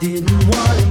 didn't want it.